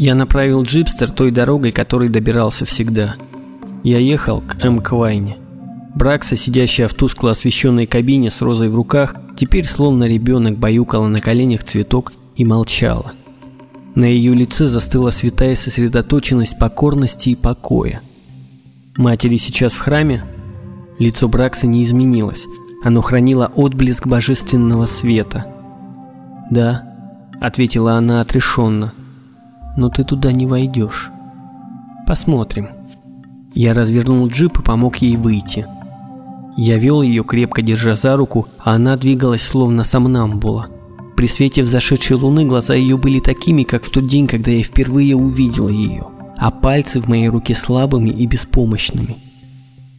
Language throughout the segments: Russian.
Я направил джипстер той дорогой, которой добирался всегда. Я ехал к М. Квайне. Бракса, сидящая в тускло освещенной кабине с розой в руках, теперь словно ребенок баюкала на коленях цветок и молчала. На ее лице застыла святая сосредоточенность покорности и покоя. Матери сейчас в храме? Лицо Бракса не изменилось. Оно хранило отблеск божественного света. «Да», — ответила она отрешенно, — «но ты туда не войдешь. Посмотрим». Я развернул джип и помог ей выйти. Я вел ее, крепко держа за руку, а она двигалась словно сомнамбула. При свете взошедшей луны глаза ее были такими, как в тот день, когда я впервые увидел ее, а пальцы в моей руке слабыми и беспомощными.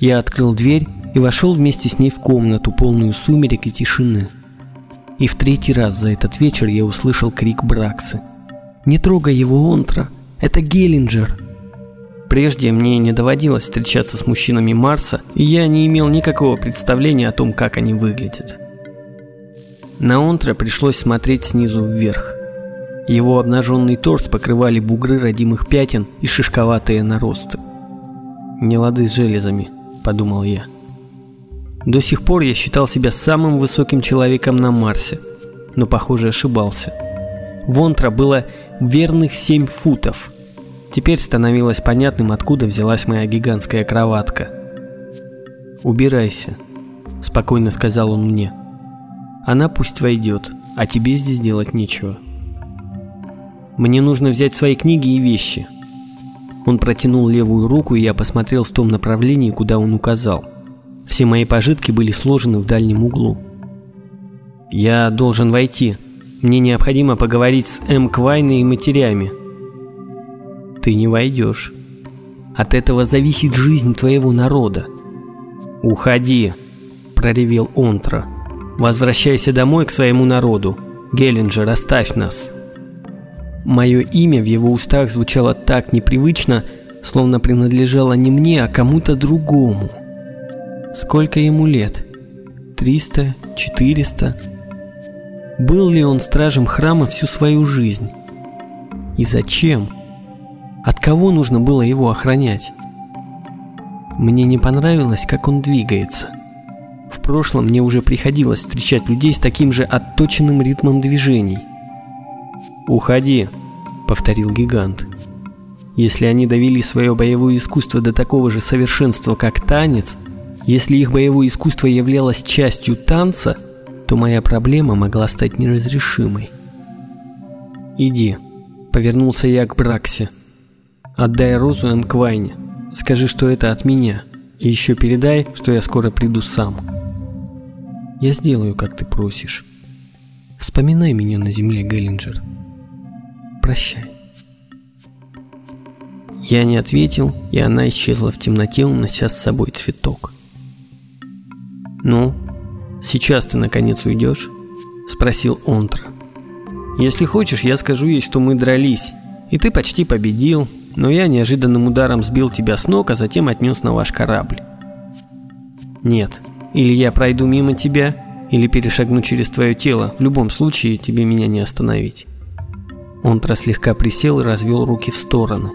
Я открыл дверь и вошел вместе с ней в комнату, полную сумерек и тишины. И в третий раз за этот вечер я услышал крик Браксы. «Не трогай его, Онтра! Это Геллинджер!» Прежде мне не доводилось встречаться с мужчинами Марса, и я не имел никакого представления о том, как они выглядят. На Онтра пришлось смотреть снизу вверх. Его обнаженный торс покрывали бугры родимых пятен и шишковатые наросты. «Не лады с железами», — подумал я. До сих пор я считал себя самым высоким человеком на Марсе, но, похоже, ошибался. В Онтра было верных семь футов — Теперь становилось понятным, откуда взялась моя гигантская кроватка. «Убирайся», – спокойно сказал он мне. «Она пусть войдет, а тебе здесь делать нечего». «Мне нужно взять свои книги и вещи». Он протянул левую руку, и я посмотрел в том направлении, куда он указал. Все мои пожитки были сложены в дальнем углу. «Я должен войти. Мне необходимо поговорить с М. Квайной и матерями», ты не войдешь. От этого зависит жизнь твоего народа. Уходи, проревел Онтра. Возвращайся домой к своему народу. Геллинджер, оставь нас. Мое имя в его устах звучало так непривычно, словно принадлежало не мне, а кому-то другому. Сколько ему лет? Триста? Четыреста? Был ли он стражем храма всю свою жизнь? И зачем? От кого нужно было его охранять? Мне не понравилось, как он двигается. В прошлом мне уже приходилось встречать людей с таким же отточенным ритмом движений. «Уходи», — повторил гигант. Если они довели свое боевое искусство до такого же совершенства, как танец, если их боевое искусство являлось частью танца, то моя проблема могла стать неразрешимой. «Иди», — повернулся я к Браксе. Отдай розу Энквайне. Скажи, что это от меня. И еще передай, что я скоро приду сам. Я сделаю, как ты просишь. Вспоминай меня на земле, Геллинджер. Прощай. Я не ответил, и она исчезла в темноте, унося с собой цветок. «Ну, сейчас ты наконец уйдешь?» – спросил Онтра. «Если хочешь, я скажу ей, что мы дрались, и ты почти победил, но я неожиданным ударом сбил тебя с ног, а затем отнес на ваш корабль. Нет, или я пройду мимо тебя, или перешагну через твое тело, в любом случае тебе меня не остановить. Он слегка присел и развел руки в стороны.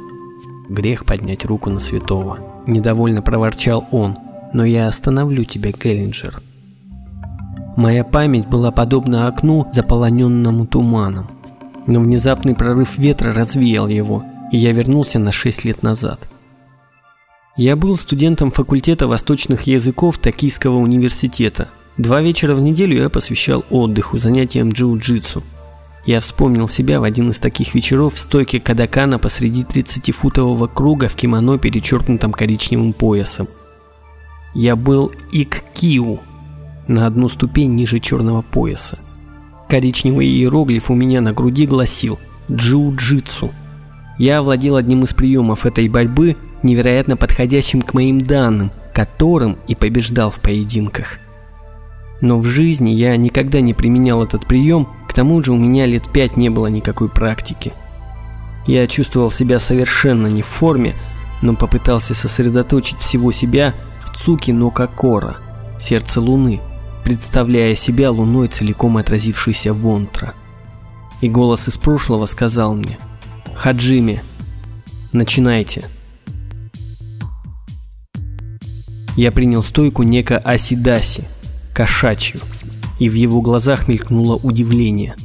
Грех поднять руку на святого. Недовольно проворчал он, но я остановлю тебя, Геллинджер. Моя память была подобна окну, заполоненному туманом. Но внезапный прорыв ветра развеял его, и я вернулся на 6 лет назад. Я был студентом факультета восточных языков Токийского университета. Два вечера в неделю я посвящал отдыху, занятиям джиу-джитсу. Я вспомнил себя в один из таких вечеров в стойке Кадакана посреди 30-футового круга в кимоно, перечеркнутом коричневым поясом. Я был Иккиу, на одну ступень ниже черного пояса. Коричневый иероглиф у меня на груди гласил «Джиу-джитсу». Я овладел одним из приемов этой борьбы, невероятно подходящим к моим данным, которым и побеждал в поединках. Но в жизни я никогда не применял этот прием, к тому же у меня лет пять не было никакой практики. Я чувствовал себя совершенно не в форме, но попытался сосредоточить всего себя в Цуки Нокакора, сердце Луны, представляя себя Луной, целиком отразившейся в Онтра. И голос из прошлого сказал мне – Хаджими, начинайте. Я принял стойку неко Асидаси, кошачью, и в его глазах мелькнуло удивление.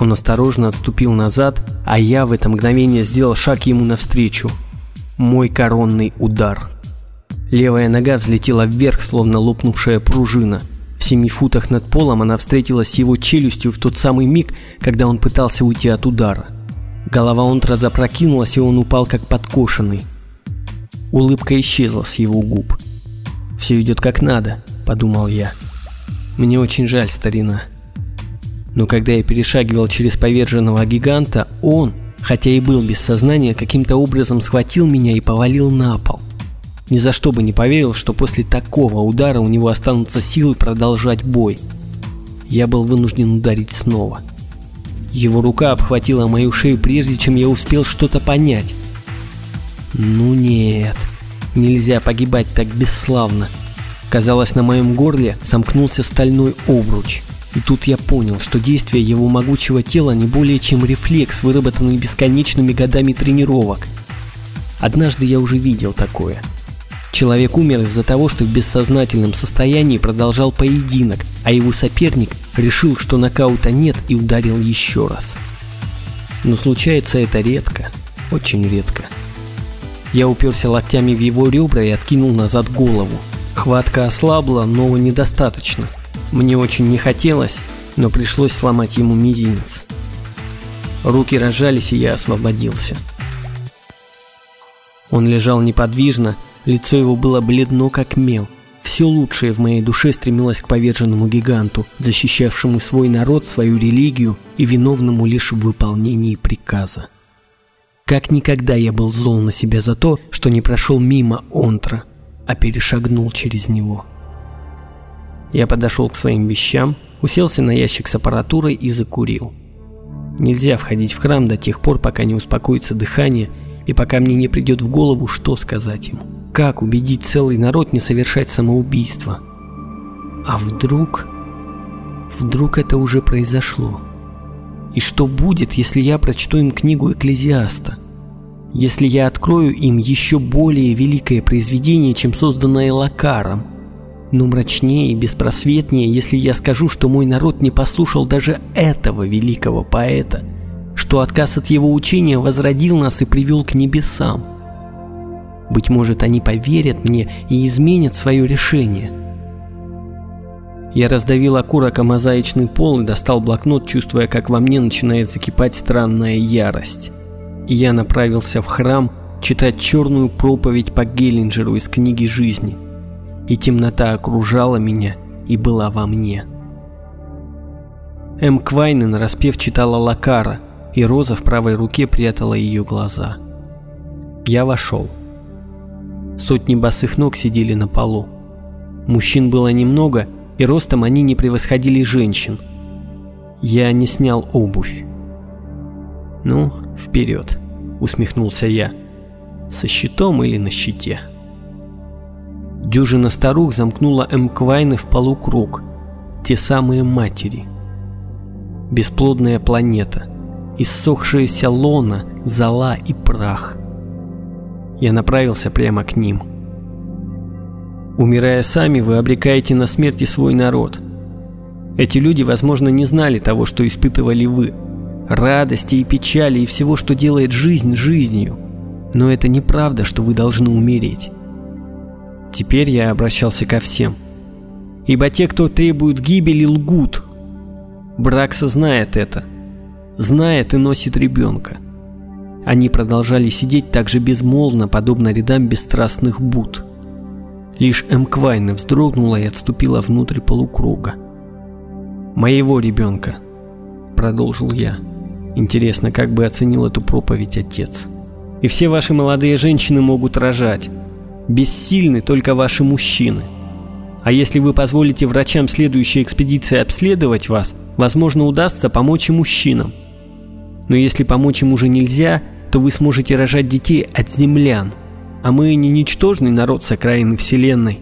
Он осторожно отступил назад, а я в это мгновение сделал шаг ему навстречу. Мой коронный удар. Левая нога взлетела вверх, словно лопнувшая пружина. Семи футах над полом она встретилась с его челюстью в тот самый миг, когда он пытался уйти от удара. Голова Онтра запрокинулась, и он упал как подкошенный. Улыбка исчезла с его губ. «Все идет как надо», — подумал я. «Мне очень жаль, старина». Но когда я перешагивал через поверженного гиганта, он, хотя и был без сознания, каким-то образом схватил меня и повалил на пол. Ни за что бы не поверил, что после такого удара у него останутся силы продолжать бой. Я был вынужден ударить снова. Его рука обхватила мою шею, прежде чем я успел что-то понять. Ну нет, нельзя погибать так бесславно. Казалось, на моем горле сомкнулся стальной обруч. И тут я понял, что действие его могучего тела не более чем рефлекс, выработанный бесконечными годами тренировок. Однажды я уже видел такое – Человек умер из-за того, что в бессознательном состоянии продолжал поединок, а его соперник решил, что нокаута нет и ударил еще раз. Но случается это редко, очень редко. Я уперся локтями в его ребра и откинул назад голову. Хватка ослабла, но недостаточно. Мне очень не хотелось, но пришлось сломать ему мизинец. Руки разжались, и я освободился. Он лежал неподвижно, Лицо его было бледно, как мел. Все лучшее в моей душе стремилось к поверженному гиганту, защищавшему свой народ, свою религию и виновному лишь в выполнении приказа. Как никогда я был зол на себя за то, что не прошел мимо Онтра, а перешагнул через него. Я подошел к своим вещам, уселся на ящик с аппаратурой и закурил. Нельзя входить в храм до тех пор, пока не успокоится дыхание и пока мне не придет в голову, что сказать ему. Как убедить целый народ не совершать самоубийство? А вдруг... Вдруг это уже произошло? И что будет, если я прочту им книгу Экклезиаста? Если я открою им еще более великое произведение, чем созданное Лакаром? Но мрачнее и беспросветнее, если я скажу, что мой народ не послушал даже этого великого поэта, что отказ от его учения возродил нас и привел к небесам – быть может, они поверят мне и изменят свое решение. Я раздавил окурок о мозаичный пол и достал блокнот, чувствуя, как во мне начинает закипать странная ярость. И я направился в храм читать черную проповедь по Геллинджеру из книги жизни. И темнота окружала меня и была во мне. М. Квайнен распев читала Лакара, и Роза в правой руке прятала ее глаза. Я вошел. Сотни босых ног сидели на полу. Мужчин было немного, и ростом они не превосходили женщин. Я не снял обувь. «Ну, вперед», — усмехнулся я. «Со щитом или на щите?» Дюжина старух замкнула М. в полукруг. Те самые матери. Бесплодная планета. Иссохшаяся лона, зола и прах — я направился прямо к ним. Умирая сами, вы обрекаете на смерть и свой народ. Эти люди, возможно, не знали того, что испытывали вы. Радости и печали и всего, что делает жизнь жизнью. Но это неправда, что вы должны умереть. Теперь я обращался ко всем. Ибо те, кто требует гибели, лгут. Бракса знает это. Знает и носит ребенка. Они продолжали сидеть так же безмолвно, подобно рядам бесстрастных буд. Лишь Эмквайна вздрогнула и отступила внутрь полукруга. «Моего ребенка», — продолжил я. Интересно, как бы оценил эту проповедь отец. «И все ваши молодые женщины могут рожать. Бессильны только ваши мужчины. А если вы позволите врачам следующей экспедиции обследовать вас, возможно, удастся помочь и мужчинам. Но если помочь им уже нельзя, то вы сможете рожать детей от землян. А мы не ничтожный народ с окраины Вселенной.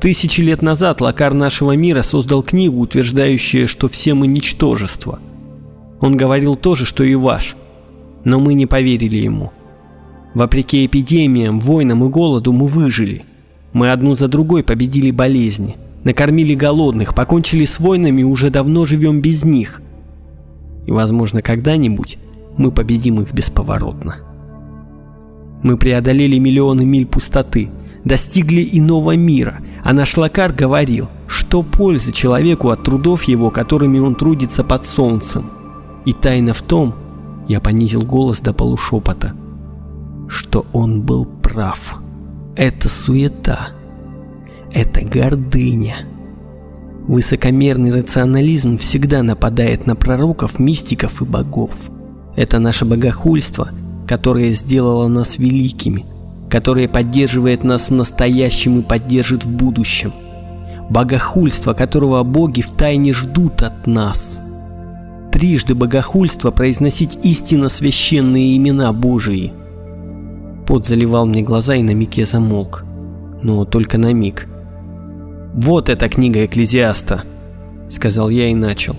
Тысячи лет назад Лакар нашего мира создал книгу, утверждающую, что все мы ничтожество. Он говорил то же, что и ваш. Но мы не поверили ему. Вопреки эпидемиям, войнам и голоду мы выжили. Мы одну за другой победили болезни, накормили голодных, покончили с войнами и уже давно живем без них. И, возможно, когда-нибудь мы победим их бесповоротно. Мы преодолели миллионы миль пустоты, достигли иного мира, а наш Лакар говорил, что польза человеку от трудов его, которыми он трудится под солнцем. И тайна в том, я понизил голос до полушепота, что он был прав. Это суета. Это гордыня. Высокомерный рационализм всегда нападает на пророков, мистиков и богов. Это наше богохульство, которое сделало нас великими, которое поддерживает нас в настоящем и поддержит в будущем. Богохульство, которого боги втайне ждут от нас. Трижды богохульство произносить истинно священные имена Божии. Пот заливал мне глаза и на миг я замолк. Но только на миг. «Вот эта книга Экклезиаста», — сказал я и начал.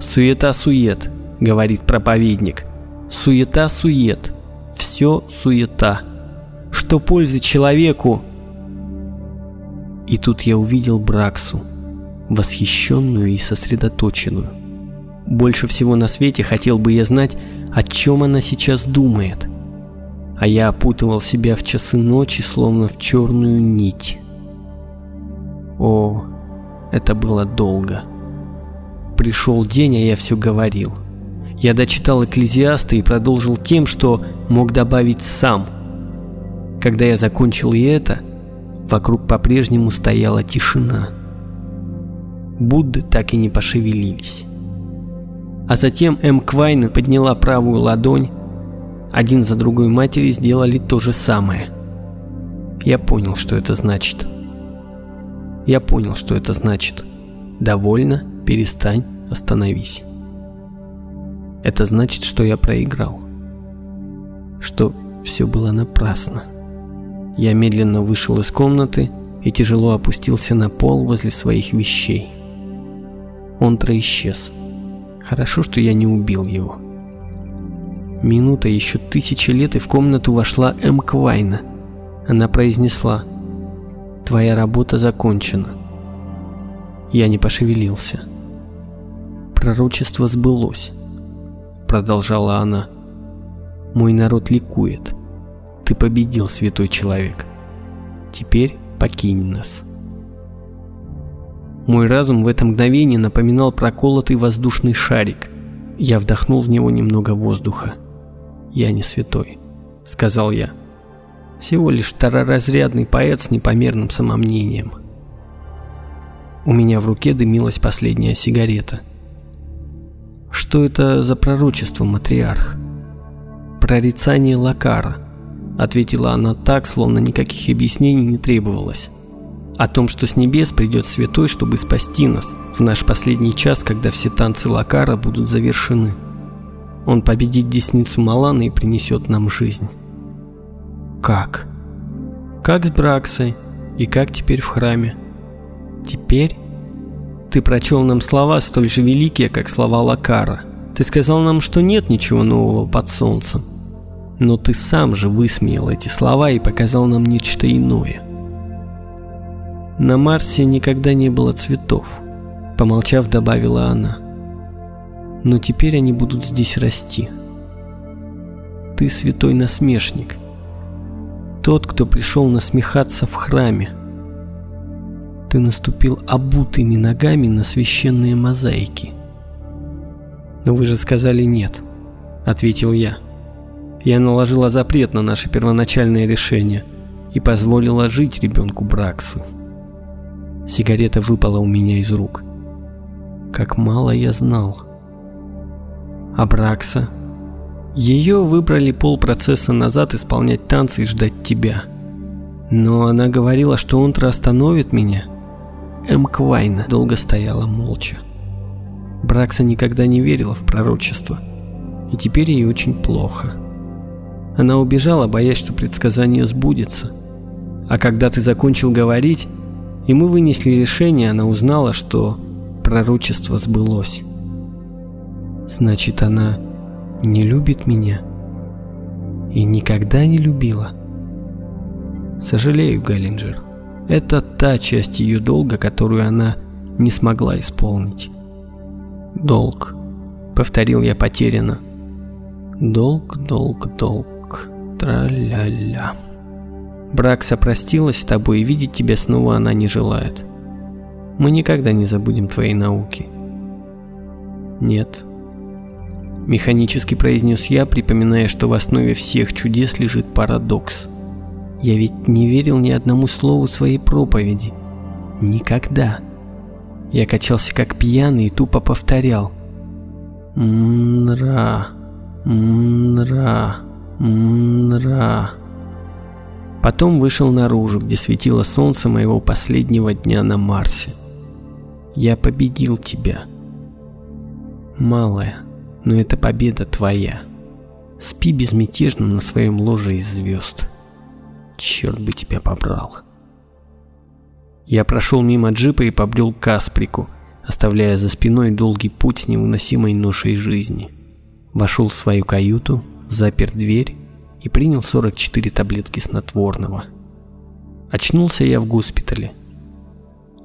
«Суета-сует», — говорит проповедник. «Суета-сует. Все суета. Что пользы человеку?» И тут я увидел Браксу, восхищенную и сосредоточенную. Больше всего на свете хотел бы я знать, о чем она сейчас думает. А я опутывал себя в часы ночи, словно в черную нить. О, это было долго. Пришел день, а я все говорил. Я дочитал Экклезиаста и продолжил тем, что мог добавить сам. Когда я закончил и это, вокруг по-прежнему стояла тишина. Будды так и не пошевелились. А затем М. Квайн подняла правую ладонь. Один за другой матери сделали то же самое. Я понял, что это значит. Я понял, что это значит. Довольно, перестань, остановись. Это значит, что я проиграл. Что все было напрасно. Я медленно вышел из комнаты и тяжело опустился на пол возле своих вещей. Он исчез. Хорошо, что я не убил его. Минута, еще тысячи лет, и в комнату вошла М. Квайна. Она произнесла Твоя работа закончена. Я не пошевелился. Пророчество сбылось, продолжала она. Мой народ ликует. Ты победил, святой человек. Теперь покинь нас. Мой разум в это мгновение напоминал проколотый воздушный шарик. Я вдохнул в него немного воздуха. «Я не святой», — сказал я. Всего лишь второразрядный поэт с непомерным самомнением. У меня в руке дымилась последняя сигарета. Что это за пророчество, матриарх? Прорицание Лакара, ответила она так, словно никаких объяснений не требовалось. О том, что с небес придет святой, чтобы спасти нас в наш последний час, когда все танцы Лакара будут завершены. Он победит десницу Малана и принесет нам жизнь. Как? Как с Браксой? И как теперь в храме? Теперь? Ты прочел нам слова столь же великие, как слова Лакара. Ты сказал нам, что нет ничего нового под солнцем. Но ты сам же высмеял эти слова и показал нам нечто иное. На Марсе никогда не было цветов, помолчав, добавила она. Но теперь они будут здесь расти. Ты святой насмешник – тот, кто пришел насмехаться в храме. Ты наступил обутыми ногами на священные мозаики. Но вы же сказали нет, ответил я. Я наложила запрет на наше первоначальное решение и позволила жить ребенку Браксы. Сигарета выпала у меня из рук. Как мало я знал. А Бракса ее выбрали полпроцесса назад исполнять танцы и ждать тебя. Но она говорила, что Онтра остановит меня. М. Долго стояла молча. Бракса никогда не верила в пророчество. И теперь ей очень плохо. Она убежала, боясь, что предсказание сбудется. А когда ты закончил говорить, и мы вынесли решение, она узнала, что пророчество сбылось. Значит, она не любит меня?» И никогда не любила. Сожалею, Галлинджер. Это та часть ее долга, которую она не смогла исполнить. Долг. Повторил я потерянно. Долг, долг, долг. Тра-ля-ля. Бракса простилась с тобой, и видеть тебя снова она не желает. Мы никогда не забудем твоей науки. Нет. Механически произнес я, припоминая, что в основе всех чудес лежит парадокс. Я ведь не верил ни одному слову своей проповеди. Никогда. Я качался как пьяный и тупо повторял. Мра, мра, мра. Потом вышел наружу, где светило солнце моего последнего дня на Марсе. Я победил тебя. Малая, но эта победа твоя. Спи безмятежно на своем ложе из звезд. Черт бы тебя побрал. Я прошел мимо джипа и побрел к Асприку, оставляя за спиной долгий путь с невыносимой ношей жизни. Вошел в свою каюту, запер дверь и принял 44 таблетки снотворного. Очнулся я в госпитале.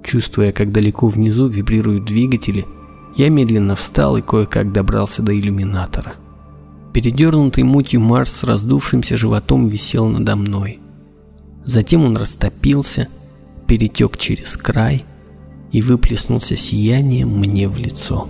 Чувствуя, как далеко внизу вибрируют двигатели, я медленно встал и кое-как добрался до иллюминатора. Передернутый мутью Марс с раздувшимся животом висел надо мной. Затем он растопился, перетек через край и выплеснулся сиянием мне в лицо.